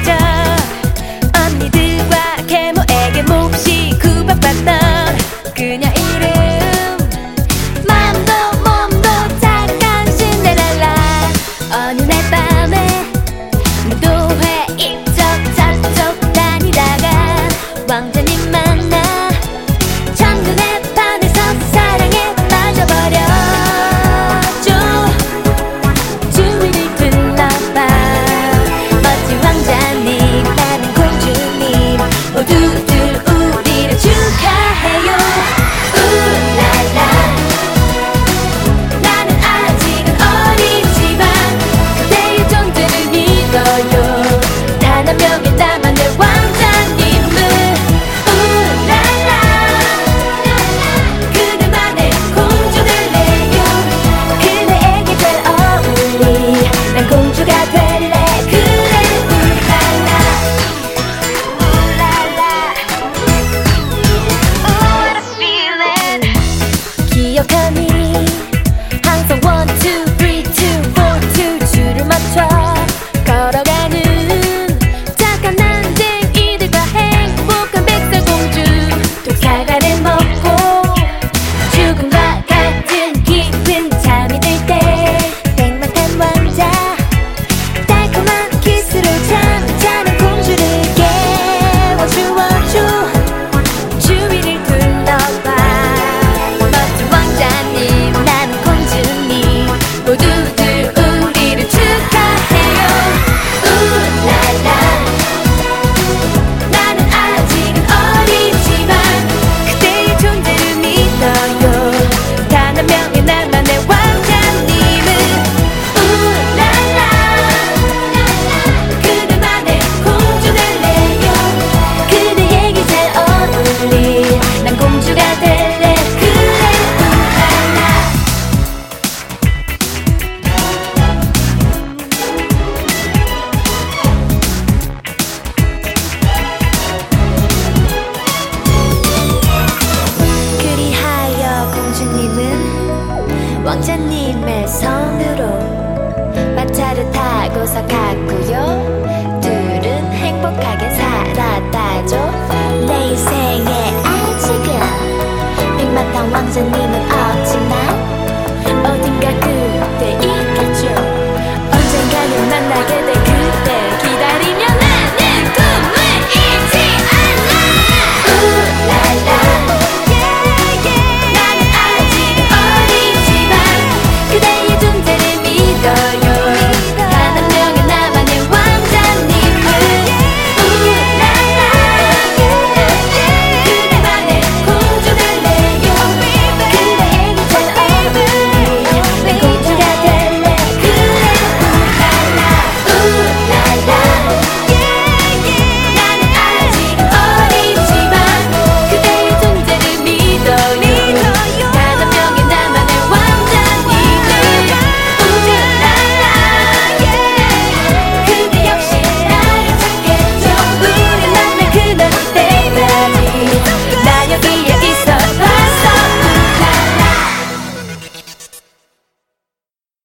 doctor 살고서 갔고요. 둘은 행복하게 살았다죠. 내 인생에 아직은 백마탄 왕자님은